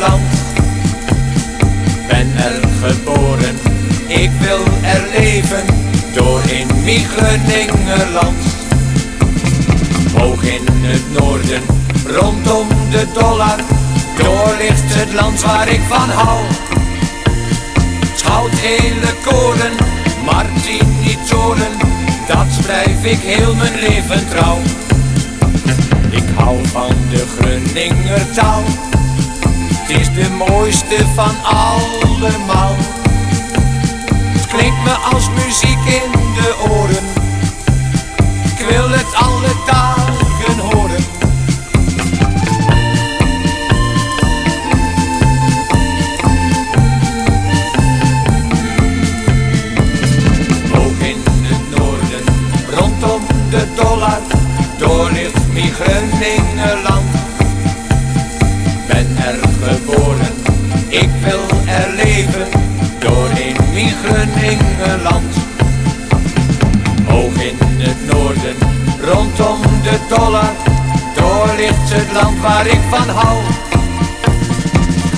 land. Ben er geboren, ik wil er leven, door in Groningenland. Hoog in het noorden, rondom de dollar, door ligt het land waar ik van hou. Schout hele koren, Martin niet toren, dat blijf ik heel mijn leven trouw. Ik hou van de Groninger taal, het is de mooiste van allemaal. Het klinkt me als muziek in Groningenland. Ben er geboren, ik wil er leven, door in mijn. Hoog in het noorden, rondom de dollar, door ligt het land waar ik van hou.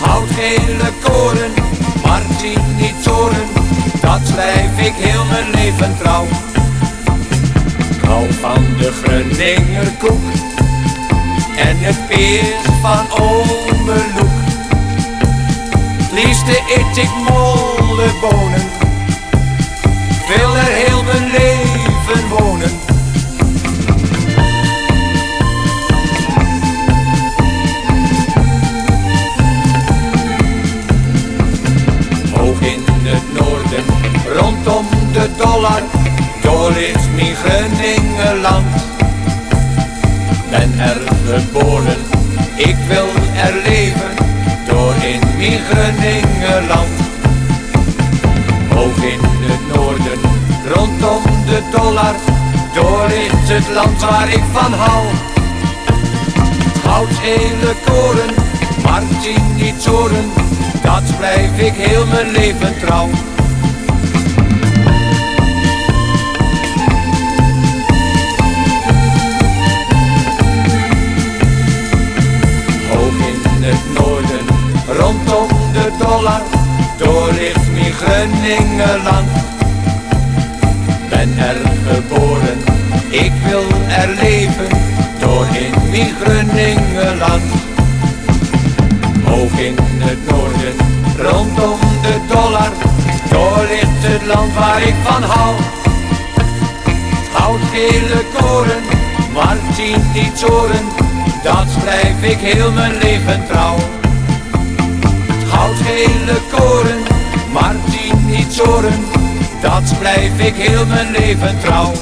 Houd gele koren, Martin niet toren, dat blijf ik heel mijn leven trouw. Van de Groninger koek en het peer van ome Loek. Het liefste eet ik mollebonen, ik wil er heel ik wil er leven, door in mijn Groningenland. Hoog in het noorden, rondom de dollar, door ligt het land waar ik van hou. Goud hele koren, Martin niet toren, dat blijf ik heel mijn leven trouw. Door ligt mijn. Ben er geboren, ik wil er leven, door in mijn Groningenland. Hoog in het noorden, rondom de dollar, door ligt het land waar ik van hou. Goudgele koren, Martin niet toren, dat blijf ik heel mijn leven trouw. Goudgele koren, Martin niet toren, dat blijf ik heel mijn leven trouw.